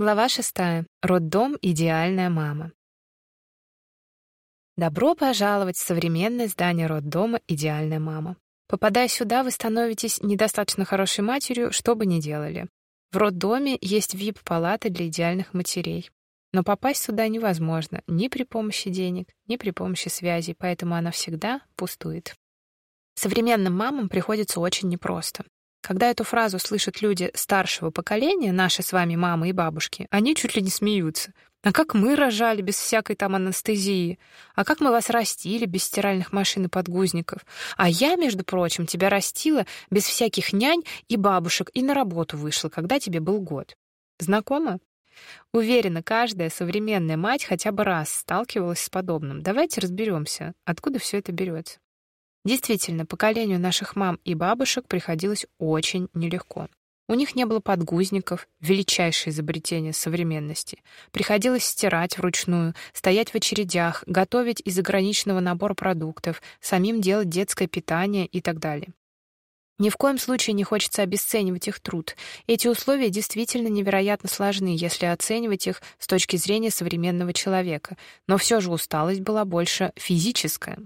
Глава шестая. Роддом идеальная мама. Добро пожаловать в современное здание роддома идеальная мама. Попадая сюда, вы становитесь недостаточно хорошей матерью, что бы ни делали. В роддоме есть VIP-палаты для идеальных матерей. Но попасть сюда невозможно ни при помощи денег, ни при помощи связей, поэтому она всегда пустует. Современным мамам приходится очень непросто. Когда эту фразу слышат люди старшего поколения, наши с вами мамы и бабушки, они чуть ли не смеются. А как мы рожали без всякой там анестезии? А как мы вас растили без стиральных машин и подгузников? А я, между прочим, тебя растила без всяких нянь и бабушек и на работу вышла, когда тебе был год. Знакомо? Уверена, каждая современная мать хотя бы раз сталкивалась с подобным. Давайте разберемся, откуда все это берется. Действительно, поколению наших мам и бабушек приходилось очень нелегко. У них не было подгузников, величайшее изобретение современности. Приходилось стирать вручную, стоять в очередях, готовить из ограниченного набора продуктов, самим делать детское питание и так далее. Ни в коем случае не хочется обесценивать их труд. Эти условия действительно невероятно сложны, если оценивать их с точки зрения современного человека, но все же усталость была больше физическая.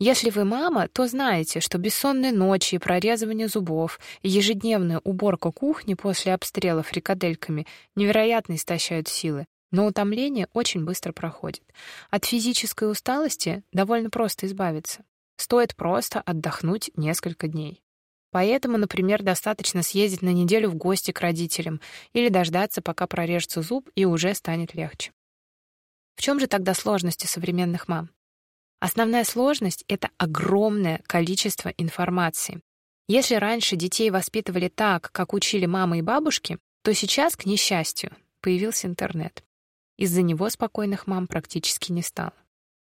Если вы мама, то знаете, что бессонные ночи и прорезывание зубов, и ежедневная уборка кухни после обстрела фрикадельками невероятно истощают силы, но утомление очень быстро проходит. От физической усталости довольно просто избавиться. Стоит просто отдохнуть несколько дней. Поэтому, например, достаточно съездить на неделю в гости к родителям или дождаться, пока прорежется зуб, и уже станет легче. В чем же тогда сложности современных мам? Основная сложность — это огромное количество информации. Если раньше детей воспитывали так, как учили мамы и бабушки, то сейчас, к несчастью, появился интернет. Из-за него спокойных мам практически не стало.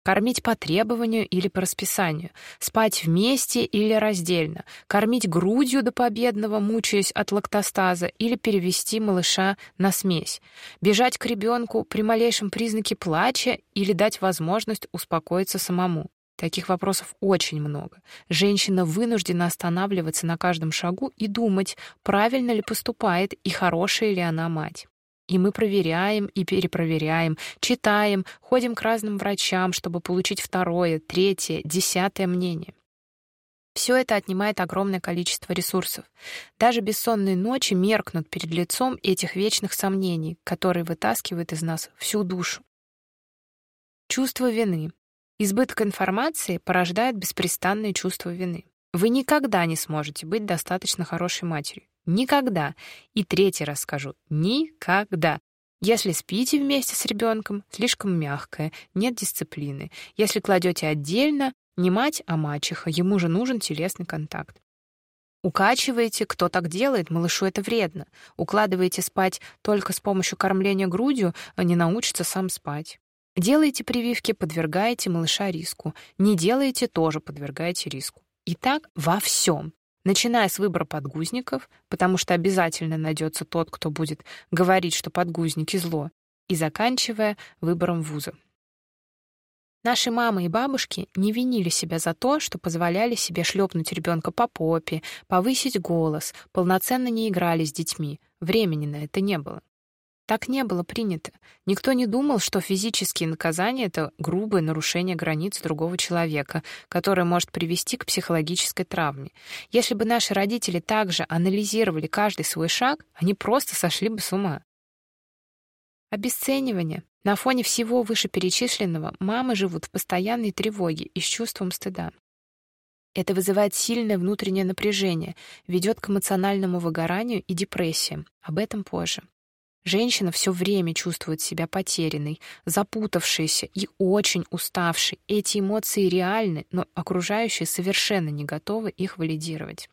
Кормить по требованию или по расписанию, спать вместе или раздельно, кормить грудью до победного, мучаясь от лактостаза, или перевести малыша на смесь, бежать к ребенку при малейшем признаке плача или дать возможность успокоиться самому. Таких вопросов очень много. Женщина вынуждена останавливаться на каждом шагу и думать, правильно ли поступает и хорошая ли она мать. И мы проверяем и перепроверяем, читаем, ходим к разным врачам, чтобы получить второе, третье, десятое мнение. Все это отнимает огромное количество ресурсов. Даже бессонные ночи меркнут перед лицом этих вечных сомнений, которые вытаскивают из нас всю душу. Чувство вины. Избыток информации порождает беспрестанное чувство вины. Вы никогда не сможете быть достаточно хорошей матерью. Никогда. И третий раз скажу. Никогда. Если спите вместе с ребенком, слишком мягкое, нет дисциплины. Если кладете отдельно, не мать, а мачеха, ему же нужен телесный контакт. Укачиваете, кто так делает, малышу это вредно. Укладываете спать только с помощью кормления грудью, а не научится сам спать. Делаете прививки, подвергаете малыша риску. Не делаете, тоже подвергаете риску. И так во всем начиная с выбора подгузников, потому что обязательно найдется тот, кто будет говорить, что подгузники зло, и заканчивая выбором вуза. Наши мамы и бабушки не винили себя за то, что позволяли себе шлепнуть ребенка по попе, повысить голос, полноценно не играли с детьми. Времени на это не было. Так не было принято. Никто не думал, что физические наказания — это грубое нарушение границ другого человека, которое может привести к психологической травме. Если бы наши родители также анализировали каждый свой шаг, они просто сошли бы с ума. Обесценивание. На фоне всего вышеперечисленного мамы живут в постоянной тревоге и с чувством стыда. Это вызывает сильное внутреннее напряжение, ведет к эмоциональному выгоранию и депрессиям. Об этом позже. Женщина все время чувствует себя потерянной, запутавшейся и очень уставшей. Эти эмоции реальны, но окружающие совершенно не готовы их валидировать.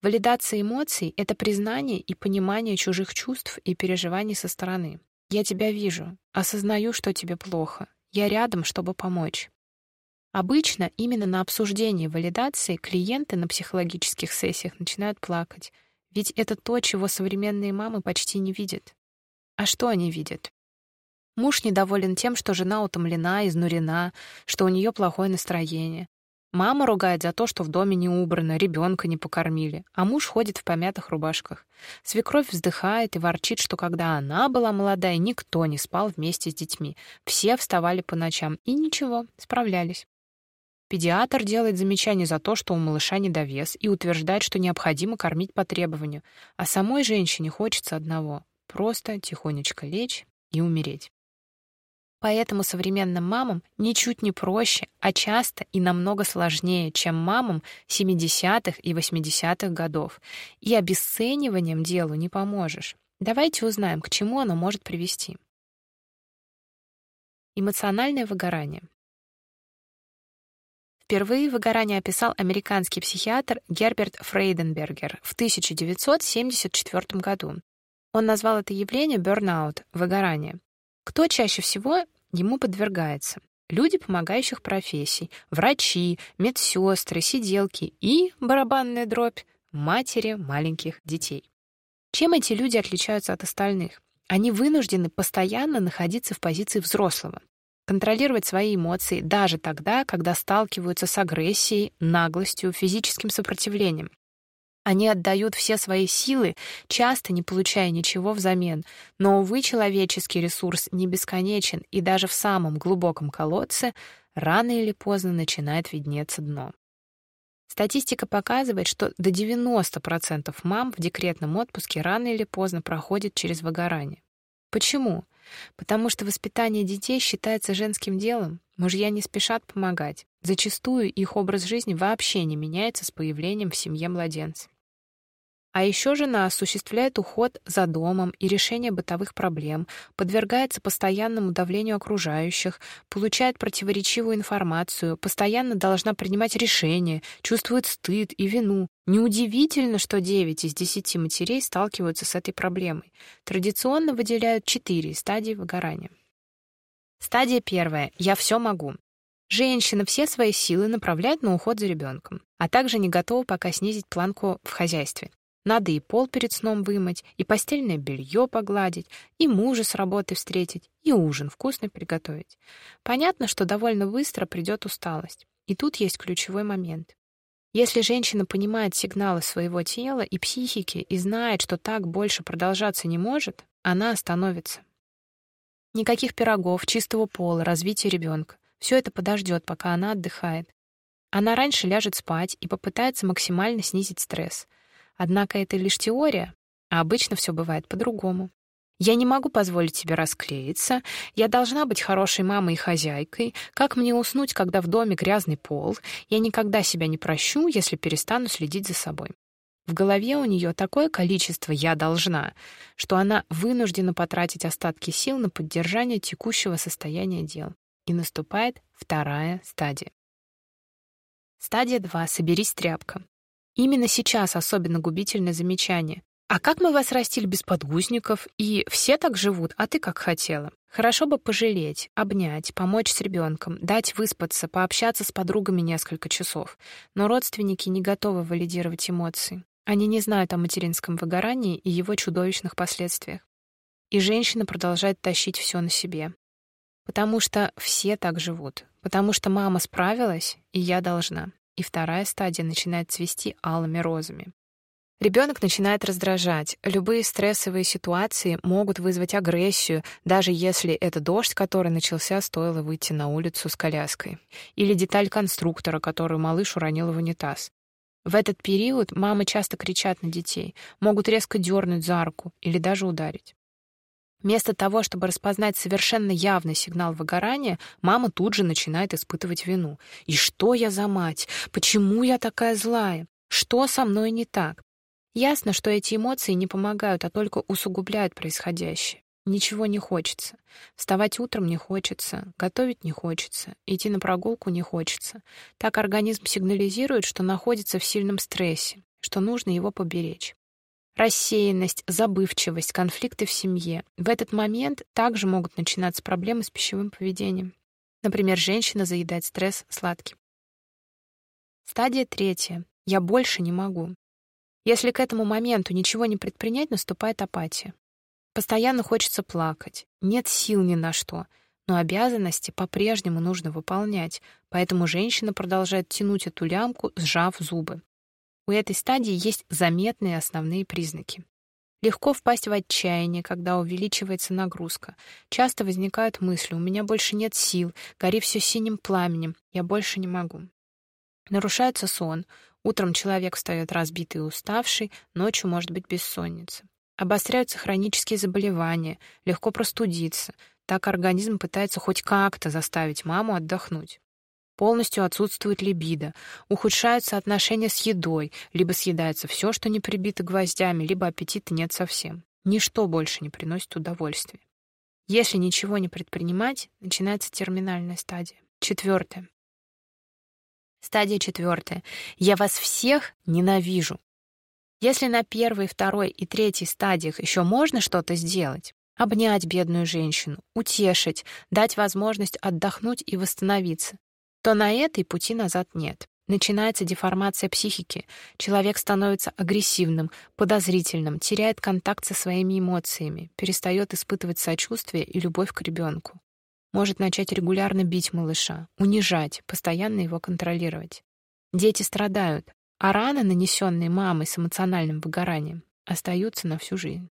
Валидация эмоций — это признание и понимание чужих чувств и переживаний со стороны. Я тебя вижу, осознаю, что тебе плохо. Я рядом, чтобы помочь. Обычно именно на обсуждении валидации клиенты на психологических сессиях начинают плакать, ведь это то, чего современные мамы почти не видят. А что они видят? Муж недоволен тем, что жена утомлена, изнурена, что у нее плохое настроение. Мама ругает за то, что в доме не убрано, ребенка не покормили, а муж ходит в помятых рубашках. Свекровь вздыхает и ворчит, что когда она была молодая, никто не спал вместе с детьми. Все вставали по ночам и ничего, справлялись. Педиатр делает замечание за то, что у малыша недовес, и утверждает, что необходимо кормить по требованию, а самой женщине хочется одного — просто тихонечко лечь и умереть. Поэтому современным мамам ничуть не проще, а часто и намного сложнее, чем мамам 70-х и 80-х годов. И обесцениванием делу не поможешь. Давайте узнаем, к чему оно может привести. Эмоциональное выгорание. Впервые выгорание описал американский психиатр Герберт Фрейденбергер в 1974 году. Он назвал это явление burnout — выгорание. Кто чаще всего ему подвергается? Люди помогающих профессий, врачи, медсестры, сиделки и, барабанная дробь, матери маленьких детей. Чем эти люди отличаются от остальных? Они вынуждены постоянно находиться в позиции взрослого, контролировать свои эмоции даже тогда, когда сталкиваются с агрессией, наглостью, физическим сопротивлением. Они отдают все свои силы, часто не получая ничего взамен. Но, увы, человеческий ресурс не бесконечен, и даже в самом глубоком колодце рано или поздно начинает виднеться дно. Статистика показывает, что до 90% мам в декретном отпуске рано или поздно проходят через выгорание. Почему? Потому что воспитание детей считается женским делом, мужья не спешат помогать. Зачастую их образ жизни вообще не меняется с появлением в семье младенца. А еще жена осуществляет уход за домом и решение бытовых проблем, подвергается постоянному давлению окружающих, получает противоречивую информацию, постоянно должна принимать решения, чувствует стыд и вину. Неудивительно, что 9 из 10 матерей сталкиваются с этой проблемой. Традиционно выделяют 4 стадии выгорания. Стадия первая «я все могу». Женщина все свои силы направляет на уход за ребенком, а также не готова пока снизить планку в хозяйстве. Надо и пол перед сном вымыть, и постельное белье погладить, и мужа с работы встретить, и ужин вкусный приготовить. Понятно, что довольно быстро придет усталость. И тут есть ключевой момент. Если женщина понимает сигналы своего тела и психики и знает, что так больше продолжаться не может, она остановится. Никаких пирогов, чистого пола, развития ребенка. Все это подождет, пока она отдыхает. Она раньше ляжет спать и попытается максимально снизить стресс. Однако это лишь теория, а обычно все бывает по-другому. Я не могу позволить себе расклеиться, я должна быть хорошей мамой и хозяйкой, как мне уснуть, когда в доме грязный пол, я никогда себя не прощу, если перестану следить за собой. В голове у нее такое количество «я должна», что она вынуждена потратить остатки сил на поддержание текущего состояния дел. И наступает вторая стадия. Стадия 2. Соберись, тряпка. Именно сейчас особенно губительное замечание. А как мы вас растили без подгузников, и все так живут, а ты как хотела? Хорошо бы пожалеть, обнять, помочь с ребенком, дать выспаться, пообщаться с подругами несколько часов. Но родственники не готовы валидировать эмоции. Они не знают о материнском выгорании и его чудовищных последствиях. И женщина продолжает тащить все на себе. Потому что все так живут. Потому что мама справилась, и я должна и вторая стадия начинает цвести алыми розами. Ребенок начинает раздражать. Любые стрессовые ситуации могут вызвать агрессию, даже если это дождь, который начался, стоило выйти на улицу с коляской. Или деталь конструктора, которую малыш уронил в унитаз. В этот период мамы часто кричат на детей, могут резко дернуть за руку или даже ударить. Вместо того, чтобы распознать совершенно явный сигнал выгорания, мама тут же начинает испытывать вину. «И что я за мать? Почему я такая злая? Что со мной не так?» Ясно, что эти эмоции не помогают, а только усугубляют происходящее. Ничего не хочется. Вставать утром не хочется, готовить не хочется, идти на прогулку не хочется. Так организм сигнализирует, что находится в сильном стрессе, что нужно его поберечь рассеянность, забывчивость, конфликты в семье. В этот момент также могут начинаться проблемы с пищевым поведением. Например, женщина заедает стресс сладким. Стадия третья. Я больше не могу. Если к этому моменту ничего не предпринять, наступает апатия. Постоянно хочется плакать. Нет сил ни на что. но обязанности по-прежнему нужно выполнять, поэтому женщина продолжает тянуть эту лямку, сжав зубы. У этой стадии есть заметные основные признаки. Легко впасть в отчаяние, когда увеличивается нагрузка. Часто возникают мысли: у меня больше нет сил, гори все синим пламенем, я больше не могу. Нарушается сон. Утром человек встает разбитый и уставший, ночью может быть бессонница. Обостряются хронические заболевания, легко простудиться. Так организм пытается хоть как-то заставить маму отдохнуть. Полностью отсутствует либидо, ухудшаются отношения с едой, либо съедается все, что не прибито гвоздями, либо аппетита нет совсем. Ничто больше не приносит удовольствия. Если ничего не предпринимать, начинается терминальная стадия. Четвертая. Стадия четвертая. Я вас всех ненавижу. Если на первой, второй и третьей стадиях еще можно что-то сделать, обнять бедную женщину, утешить, дать возможность отдохнуть и восстановиться, то на этой пути назад нет. Начинается деформация психики. Человек становится агрессивным, подозрительным, теряет контакт со своими эмоциями, перестает испытывать сочувствие и любовь к ребенку. Может начать регулярно бить малыша, унижать, постоянно его контролировать. Дети страдают, а раны, нанесенные мамой с эмоциональным выгоранием, остаются на всю жизнь.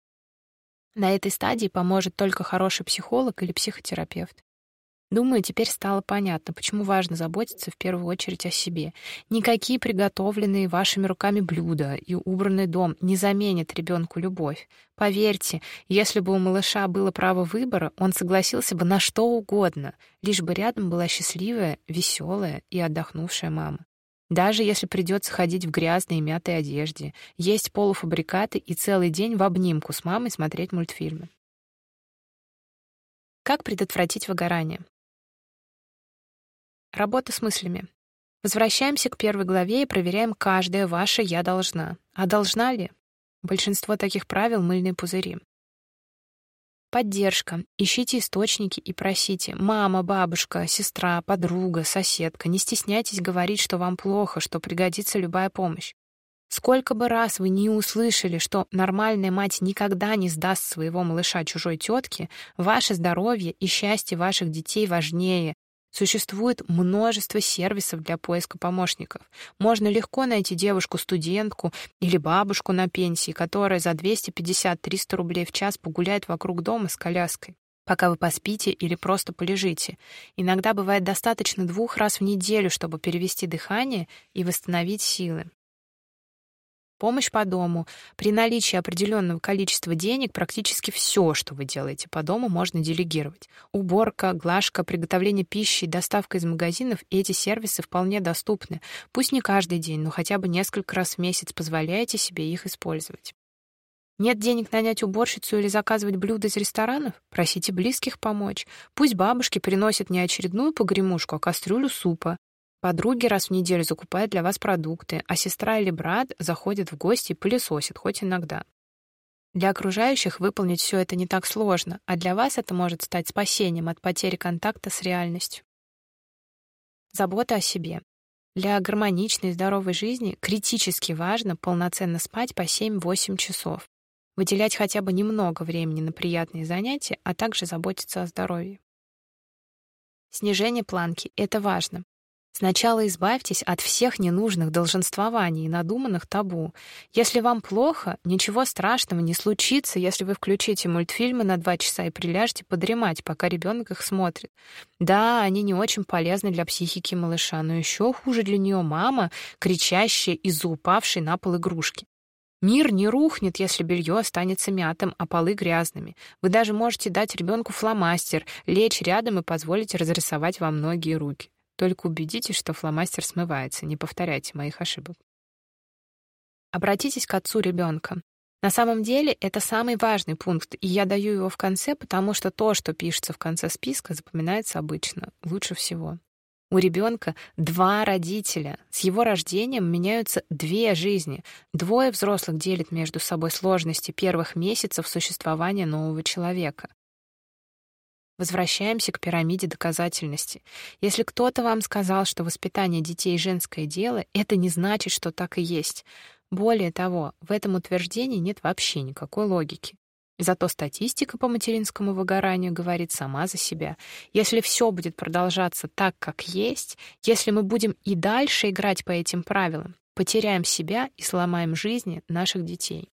На этой стадии поможет только хороший психолог или психотерапевт. Думаю, теперь стало понятно, почему важно заботиться в первую очередь о себе. Никакие приготовленные вашими руками блюда и убранный дом не заменят ребенку любовь. Поверьте, если бы у малыша было право выбора, он согласился бы на что угодно, лишь бы рядом была счастливая, веселая и отдохнувшая мама. Даже если придется ходить в грязной и мятой одежде, есть полуфабрикаты и целый день в обнимку с мамой смотреть мультфильмы. Как предотвратить выгорание? Работа с мыслями. Возвращаемся к первой главе и проверяем каждое ваше «я должна». А должна ли? Большинство таких правил — мыльные пузыри. Поддержка. Ищите источники и просите. Мама, бабушка, сестра, подруга, соседка. Не стесняйтесь говорить, что вам плохо, что пригодится любая помощь. Сколько бы раз вы не услышали, что нормальная мать никогда не сдаст своего малыша чужой тетке, ваше здоровье и счастье ваших детей важнее, Существует множество сервисов для поиска помощников. Можно легко найти девушку-студентку или бабушку на пенсии, которая за 250-300 рублей в час погуляет вокруг дома с коляской пока вы поспите или просто полежите. Иногда бывает достаточно двух раз в неделю, чтобы перевести дыхание и восстановить силы. Помощь по дому. При наличии определенного количества денег практически все, что вы делаете по дому, можно делегировать. Уборка, глажка, приготовление пищи, доставка из магазинов — эти сервисы вполне доступны. Пусть не каждый день, но хотя бы несколько раз в месяц позволяйте себе их использовать. Нет денег нанять уборщицу или заказывать блюда из ресторанов? Просите близких помочь. Пусть бабушки приносят не очередную погремушку, а кастрюлю супа. Подруги раз в неделю закупают для вас продукты, а сестра или брат заходят в гости и пылесосят, хоть иногда. Для окружающих выполнить все это не так сложно, а для вас это может стать спасением от потери контакта с реальностью. Забота о себе. Для гармоничной и здоровой жизни критически важно полноценно спать по 7-8 часов, выделять хотя бы немного времени на приятные занятия, а также заботиться о здоровье. Снижение планки — это важно. Сначала избавьтесь от всех ненужных долженствований и надуманных табу. Если вам плохо, ничего страшного не случится, если вы включите мультфильмы на два часа и приляжете подремать, пока ребенок их смотрит. Да, они не очень полезны для психики малыша, но еще хуже для нее мама, кричащая из-за упавшей на пол игрушки. Мир не рухнет, если белье останется мятым, а полы грязными. Вы даже можете дать ребенку фломастер, лечь рядом и позволить разрисовать вам ноги и руки. Только убедитесь, что фломастер смывается, не повторяйте моих ошибок. Обратитесь к отцу ребенка. На самом деле это самый важный пункт, и я даю его в конце, потому что то, что пишется в конце списка, запоминается обычно лучше всего. У ребенка два родителя. С его рождением меняются две жизни. Двое взрослых делят между собой сложности первых месяцев существования нового человека. Возвращаемся к пирамиде доказательности. Если кто-то вам сказал, что воспитание детей — женское дело, это не значит, что так и есть. Более того, в этом утверждении нет вообще никакой логики. Зато статистика по материнскому выгоранию говорит сама за себя. Если все будет продолжаться так, как есть, если мы будем и дальше играть по этим правилам, потеряем себя и сломаем жизни наших детей.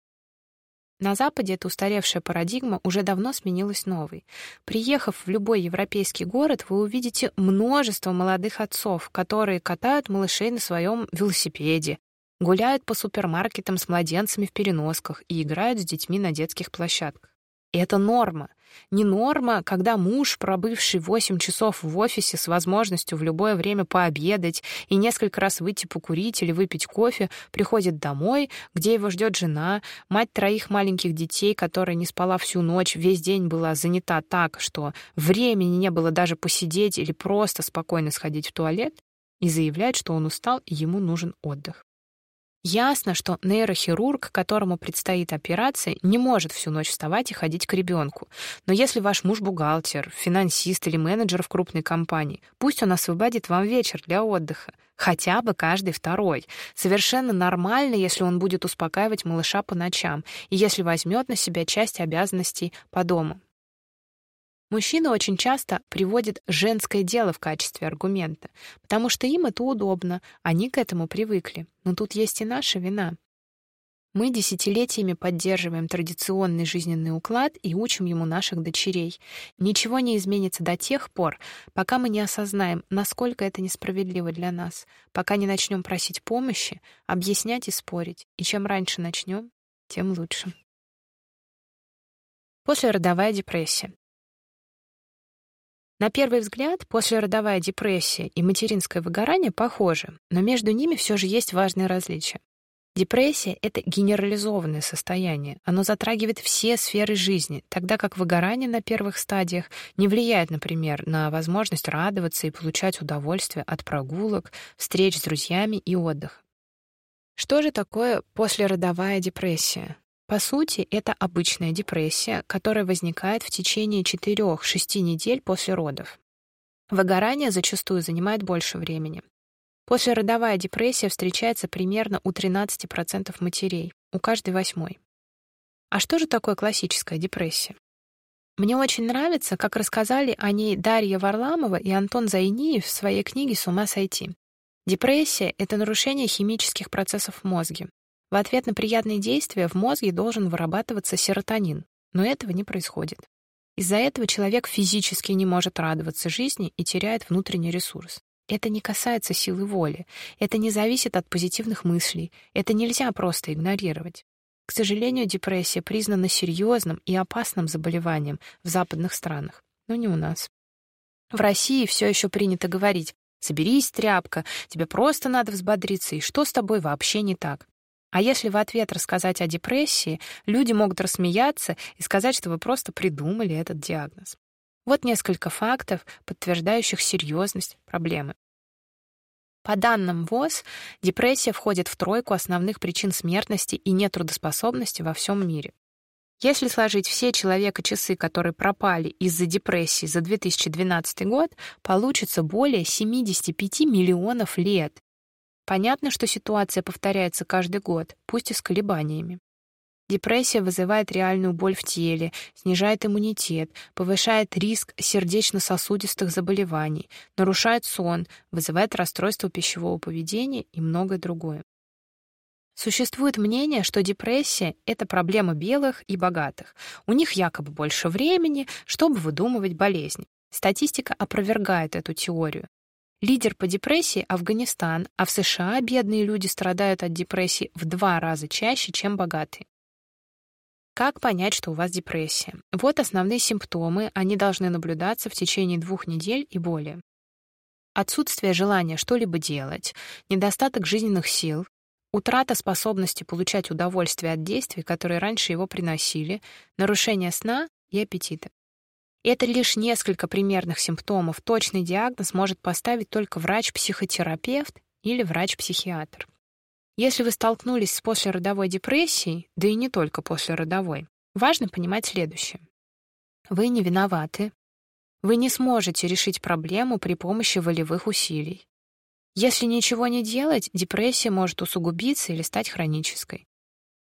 На Западе эта устаревшая парадигма уже давно сменилась новой. Приехав в любой европейский город, вы увидите множество молодых отцов, которые катают малышей на своем велосипеде, гуляют по супермаркетам с младенцами в переносках и играют с детьми на детских площадках. И это норма. Не норма, когда муж, пробывший 8 часов в офисе с возможностью в любое время пообедать и несколько раз выйти покурить или выпить кофе, приходит домой, где его ждет жена, мать троих маленьких детей, которая не спала всю ночь, весь день была занята так, что времени не было даже посидеть или просто спокойно сходить в туалет, и заявляет, что он устал и ему нужен отдых. Ясно, что нейрохирург, которому предстоит операция, не может всю ночь вставать и ходить к ребенку. Но если ваш муж бухгалтер, финансист или менеджер в крупной компании, пусть он освободит вам вечер для отдыха. Хотя бы каждый второй. Совершенно нормально, если он будет успокаивать малыша по ночам и если возьмет на себя часть обязанностей по дому. Мужчины очень часто приводят женское дело в качестве аргумента, потому что им это удобно, они к этому привыкли. Но тут есть и наша вина. Мы десятилетиями поддерживаем традиционный жизненный уклад и учим ему наших дочерей. Ничего не изменится до тех пор, пока мы не осознаем, насколько это несправедливо для нас, пока не начнем просить помощи, объяснять и спорить. И чем раньше начнем, тем лучше. Послеродовая депрессия. На первый взгляд, послеродовая депрессия и материнское выгорание похожи, но между ними все же есть важные различия. Депрессия — это генерализованное состояние. Оно затрагивает все сферы жизни, тогда как выгорание на первых стадиях не влияет, например, на возможность радоваться и получать удовольствие от прогулок, встреч с друзьями и отдыха. Что же такое послеродовая депрессия? По сути, это обычная депрессия, которая возникает в течение 4-6 недель после родов. Выгорание зачастую занимает больше времени. Послеродовая депрессия встречается примерно у 13% матерей, у каждой восьмой. А что же такое классическая депрессия? Мне очень нравится, как рассказали о ней Дарья Варламова и Антон Зайниев в своей книге «С ума сойти». Депрессия — это нарушение химических процессов в мозге, в ответ на приятные действия в мозге должен вырабатываться серотонин, но этого не происходит. Из-за этого человек физически не может радоваться жизни и теряет внутренний ресурс. Это не касается силы воли, это не зависит от позитивных мыслей, это нельзя просто игнорировать. К сожалению, депрессия признана серьезным и опасным заболеванием в западных странах, но не у нас. В России все еще принято говорить «соберись, тряпка, тебе просто надо взбодриться, и что с тобой вообще не так?» А если в ответ рассказать о депрессии, люди могут рассмеяться и сказать, что вы просто придумали этот диагноз. Вот несколько фактов, подтверждающих серьезность проблемы. По данным ВОЗ, депрессия входит в тройку основных причин смертности и нетрудоспособности во всем мире. Если сложить все человека-часы, которые пропали из-за депрессии за 2012 год, получится более 75 миллионов лет. Понятно, что ситуация повторяется каждый год, пусть и с колебаниями. Депрессия вызывает реальную боль в теле, снижает иммунитет, повышает риск сердечно-сосудистых заболеваний, нарушает сон, вызывает расстройство пищевого поведения и многое другое. Существует мнение, что депрессия — это проблема белых и богатых. У них якобы больше времени, чтобы выдумывать болезни. Статистика опровергает эту теорию. Лидер по депрессии — Афганистан, а в США бедные люди страдают от депрессии в два раза чаще, чем богатые. Как понять, что у вас депрессия? Вот основные симптомы, они должны наблюдаться в течение двух недель и более. Отсутствие желания что-либо делать, недостаток жизненных сил, утрата способности получать удовольствие от действий, которые раньше его приносили, нарушение сна и аппетита. Это лишь несколько примерных симптомов. Точный диагноз может поставить только врач-психотерапевт или врач-психиатр. Если вы столкнулись с послеродовой депрессией, да и не только послеродовой, важно понимать следующее. Вы не виноваты. Вы не сможете решить проблему при помощи волевых усилий. Если ничего не делать, депрессия может усугубиться или стать хронической.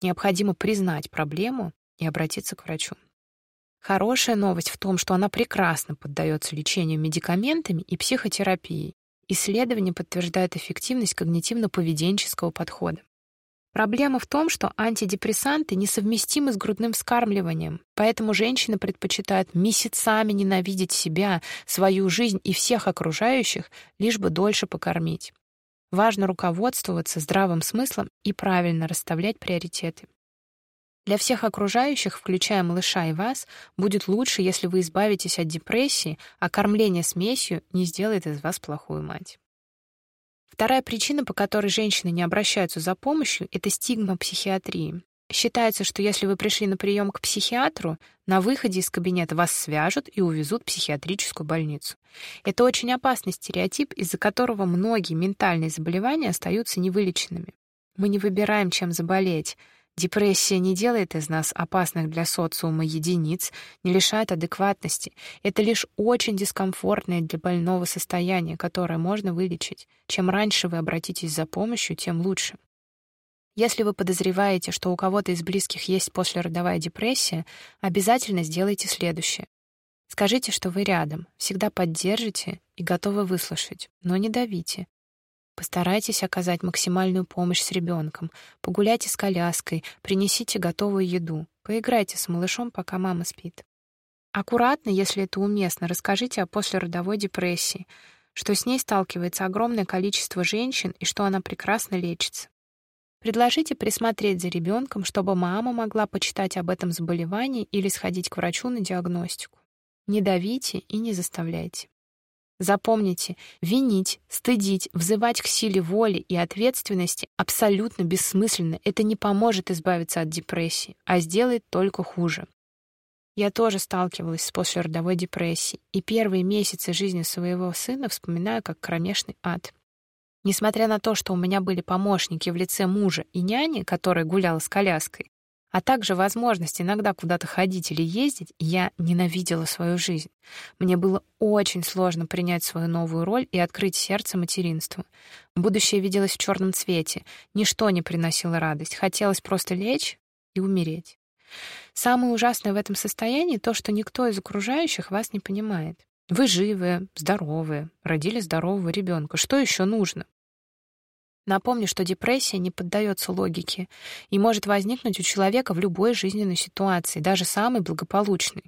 Необходимо признать проблему и обратиться к врачу. Хорошая новость в том, что она прекрасно поддается лечению медикаментами и психотерапией. Исследования подтверждают эффективность когнитивно-поведенческого подхода. Проблема в том, что антидепрессанты несовместимы с грудным вскармливанием, поэтому женщины предпочитают месяцами ненавидеть себя, свою жизнь и всех окружающих, лишь бы дольше покормить. Важно руководствоваться здравым смыслом и правильно расставлять приоритеты. Для всех окружающих, включая малыша и вас, будет лучше, если вы избавитесь от депрессии, а кормление смесью не сделает из вас плохую мать. Вторая причина, по которой женщины не обращаются за помощью, это стигма психиатрии. Считается, что если вы пришли на прием к психиатру, на выходе из кабинета вас свяжут и увезут в психиатрическую больницу. Это очень опасный стереотип, из-за которого многие ментальные заболевания остаются невылеченными. Мы не выбираем, чем заболеть. Депрессия не делает из нас опасных для социума единиц, не лишает адекватности. Это лишь очень дискомфортное для больного состояние, которое можно вылечить. Чем раньше вы обратитесь за помощью, тем лучше. Если вы подозреваете, что у кого-то из близких есть послеродовая депрессия, обязательно сделайте следующее. Скажите, что вы рядом, всегда поддержите и готовы выслушать, но не давите. Постарайтесь оказать максимальную помощь с ребенком. Погуляйте с коляской, принесите готовую еду. Поиграйте с малышом, пока мама спит. Аккуратно, если это уместно, расскажите о послеродовой депрессии, что с ней сталкивается огромное количество женщин и что она прекрасно лечится. Предложите присмотреть за ребенком, чтобы мама могла почитать об этом заболевании или сходить к врачу на диагностику. Не давите и не заставляйте. Запомните, винить, стыдить, взывать к силе воли и ответственности абсолютно бессмысленно. Это не поможет избавиться от депрессии, а сделает только хуже. Я тоже сталкивалась с послеродовой депрессией, и первые месяцы жизни своего сына вспоминаю как кромешный ад. Несмотря на то, что у меня были помощники в лице мужа и няни, которая гуляла с коляской, а также возможность иногда куда-то ходить или ездить, я ненавидела свою жизнь. Мне было очень сложно принять свою новую роль и открыть сердце материнству. Будущее виделось в черном цвете, ничто не приносило радость, хотелось просто лечь и умереть. Самое ужасное в этом состоянии то, что никто из окружающих вас не понимает. Вы живы, здоровы, родили здорового ребенка. Что еще нужно? Напомню, что депрессия не поддается логике и может возникнуть у человека в любой жизненной ситуации, даже самой благополучной.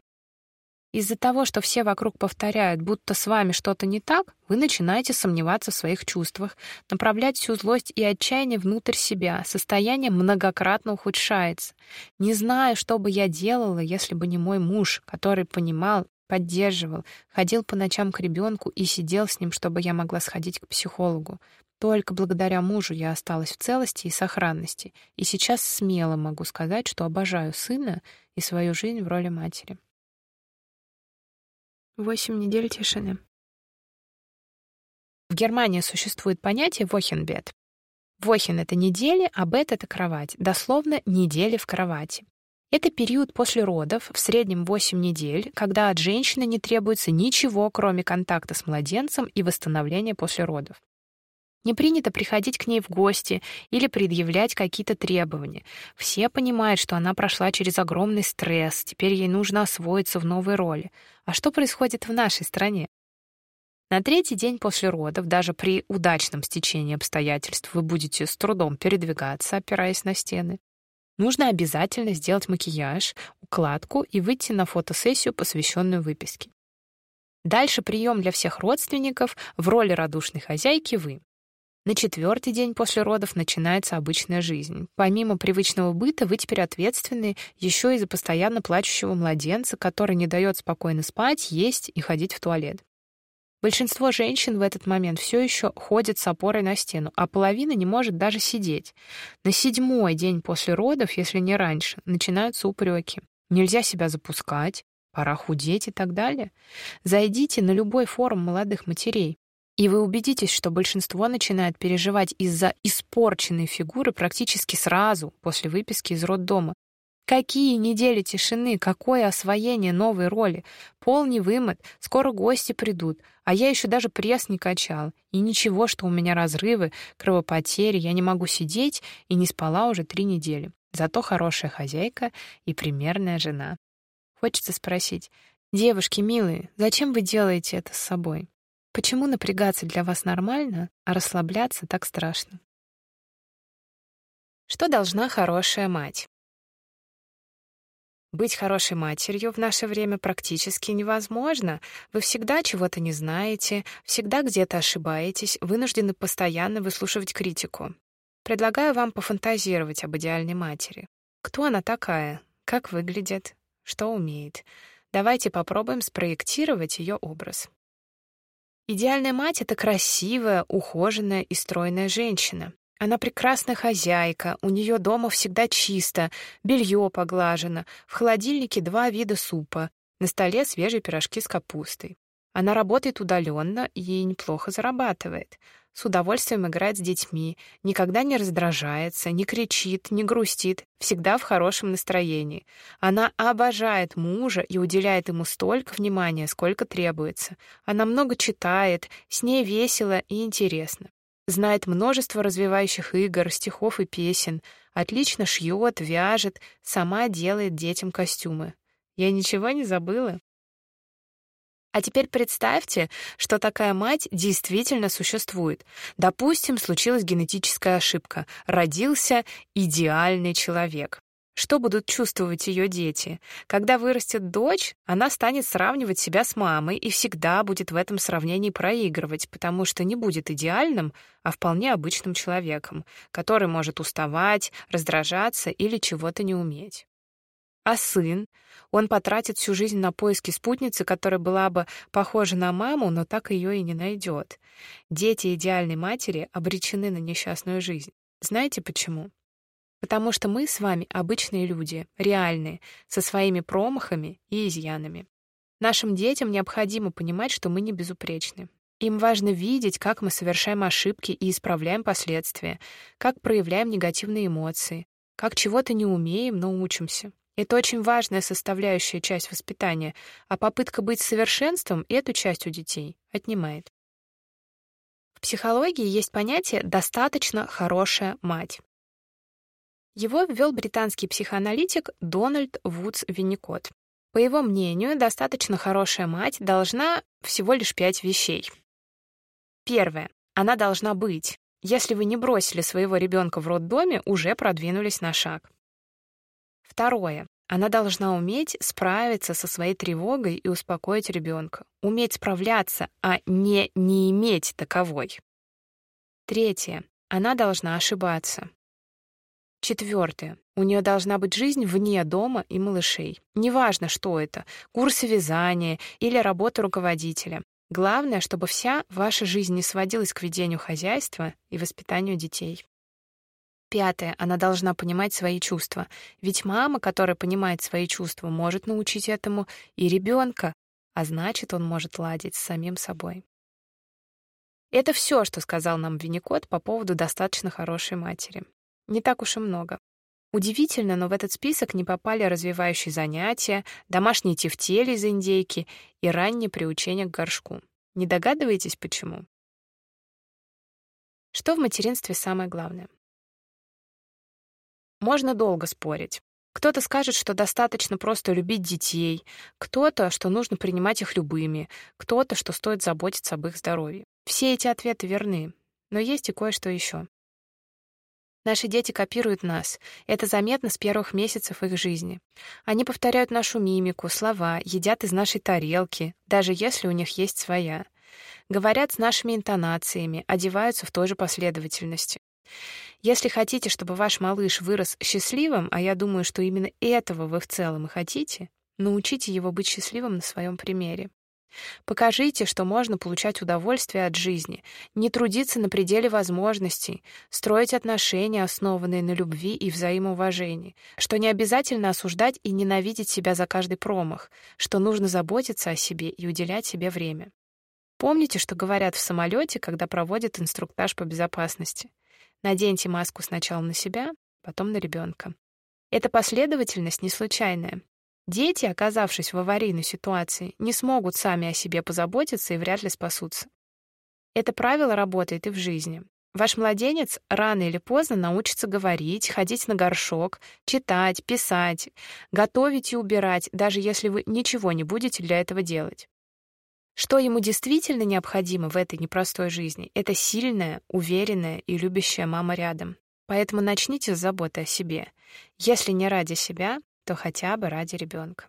Из-за того, что все вокруг повторяют, будто с вами что-то не так, вы начинаете сомневаться в своих чувствах, направлять всю злость и отчаяние внутрь себя. Состояние многократно ухудшается. Не знаю, что бы я делала, если бы не мой муж, который понимал, поддерживал, ходил по ночам к ребенку и сидел с ним, чтобы я могла сходить к психологу. Только благодаря мужу я осталась в целости и сохранности, и сейчас смело могу сказать, что обожаю сына и свою жизнь в роли матери. Восемь недель тишины. В Германии существует понятие «вохенбет». Вохен — это недели, а бет — это кровать. Дословно «недели в кровати». Это период после родов, в среднем 8 недель, когда от женщины не требуется ничего, кроме контакта с младенцем и восстановления после родов. Не принято приходить к ней в гости или предъявлять какие-то требования. Все понимают, что она прошла через огромный стресс, теперь ей нужно освоиться в новой роли. А что происходит в нашей стране? На третий день после родов, даже при удачном стечении обстоятельств, вы будете с трудом передвигаться, опираясь на стены. Нужно обязательно сделать макияж, укладку и выйти на фотосессию, посвященную выписке. Дальше прием для всех родственников в роли радушной хозяйки вы. На четвертый день после родов начинается обычная жизнь. Помимо привычного быта, вы теперь ответственны еще и за постоянно плачущего младенца, который не дает спокойно спать, есть и ходить в туалет. Большинство женщин в этот момент все еще ходят с опорой на стену, а половина не может даже сидеть. На седьмой день после родов, если не раньше, начинаются упреки. Нельзя себя запускать, пора худеть и так далее. Зайдите на любой форум молодых матерей. И вы убедитесь, что большинство начинает переживать из-за испорченной фигуры практически сразу после выписки из роддома. Какие недели тишины, какое освоение новой роли. Пол не вымыт, скоро гости придут, а я еще даже пресс не качал. И ничего, что у меня разрывы, кровопотери, я не могу сидеть и не спала уже три недели. зато хорошая хозяйка и примерная жена. Хочется спросить, девушки милые, зачем вы делаете это с собой? Почему напрягаться для вас нормально, а расслабляться так страшно? Что должна хорошая мать? Быть хорошей матерью в наше время практически невозможно. Вы всегда чего-то не знаете, всегда где-то ошибаетесь, вынуждены постоянно выслушивать критику. Предлагаю вам пофантазировать об идеальной матери. Кто она такая? Как выглядит? Что умеет? Давайте попробуем спроектировать ее образ. Идеальная мать — это красивая, ухоженная и стройная женщина. Она прекрасная хозяйка, у нее дома всегда чисто, белье поглажено, в холодильнике два вида супа, на столе свежие пирожки с капустой. Она работает удаленно и неплохо зарабатывает. С удовольствием играет с детьми, никогда не раздражается, не кричит, не грустит, всегда в хорошем настроении. Она обожает мужа и уделяет ему столько внимания, сколько требуется. Она много читает, с ней весело и интересно. Знает множество развивающих игр, стихов и песен, отлично шьет, вяжет, сама делает детям костюмы. Я ничего не забыла. А теперь представьте, что такая мать действительно существует. Допустим, случилась генетическая ошибка. Родился идеальный человек. Что будут чувствовать ее дети? Когда вырастет дочь, она станет сравнивать себя с мамой и всегда будет в этом сравнении проигрывать, потому что не будет идеальным, а вполне обычным человеком, который может уставать, раздражаться или чего-то не уметь. А сын? Он потратит всю жизнь на поиски спутницы, которая была бы похожа на маму, но так ее и не найдет. Дети идеальной матери обречены на несчастную жизнь. Знаете почему? Потому что мы с вами обычные люди, реальные, со своими промахами и изъянами. Нашим детям необходимо понимать, что мы не безупречны. Им важно видеть, как мы совершаем ошибки и исправляем последствия, как проявляем негативные эмоции, как чего-то не умеем, но учимся. Это очень важная составляющая часть воспитания, а попытка быть совершенством эту часть у детей отнимает. В психологии есть понятие «достаточно хорошая мать». Его ввел британский психоаналитик Дональд Вудс Винникот. По его мнению, достаточно хорошая мать должна всего лишь пять вещей. Первое. Она должна быть. Если вы не бросили своего ребенка в роддоме, уже продвинулись на шаг. Второе. Она должна уметь справиться со своей тревогой и успокоить ребенка. Уметь справляться, а не не иметь таковой. Третье. Она должна ошибаться. Четвертое. У нее должна быть жизнь вне дома и малышей. Неважно, что это — курсы вязания или работа руководителя. Главное, чтобы вся ваша жизнь не сводилась к ведению хозяйства и воспитанию детей. Пятое. Она должна понимать свои чувства. Ведь мама, которая понимает свои чувства, может научить этому и ребенка, а значит, он может ладить с самим собой. Это все, что сказал нам Винникот по поводу достаточно хорошей матери. Не так уж и много. Удивительно, но в этот список не попали развивающие занятия, домашние тефтели из индейки и раннее приучение к горшку. Не догадываетесь, почему? Что в материнстве самое главное? Можно долго спорить. Кто-то скажет, что достаточно просто любить детей, кто-то, что нужно принимать их любыми, кто-то, что стоит заботиться об их здоровье. Все эти ответы верны, но есть и кое-что еще. Наши дети копируют нас. Это заметно с первых месяцев их жизни. Они повторяют нашу мимику, слова, едят из нашей тарелки, даже если у них есть своя. Говорят с нашими интонациями, одеваются в той же последовательности. Если хотите, чтобы ваш малыш вырос счастливым, а я думаю, что именно этого вы в целом и хотите, научите его быть счастливым на своем примере. Покажите, что можно получать удовольствие от жизни, не трудиться на пределе возможностей, строить отношения, основанные на любви и взаимоуважении, что не обязательно осуждать и ненавидеть себя за каждый промах, что нужно заботиться о себе и уделять себе время. Помните, что говорят в самолете, когда проводят инструктаж по безопасности? Наденьте маску сначала на себя, потом на ребенка. Эта последовательность не случайная. Дети, оказавшись в аварийной ситуации, не смогут сами о себе позаботиться и вряд ли спасутся. Это правило работает и в жизни. Ваш младенец рано или поздно научится говорить, ходить на горшок, читать, писать, готовить и убирать, даже если вы ничего не будете для этого делать. Что ему действительно необходимо в этой непростой жизни, это сильная, уверенная и любящая мама рядом. Поэтому начните с заботы о себе. Если не ради себя, то хотя бы ради ребенка.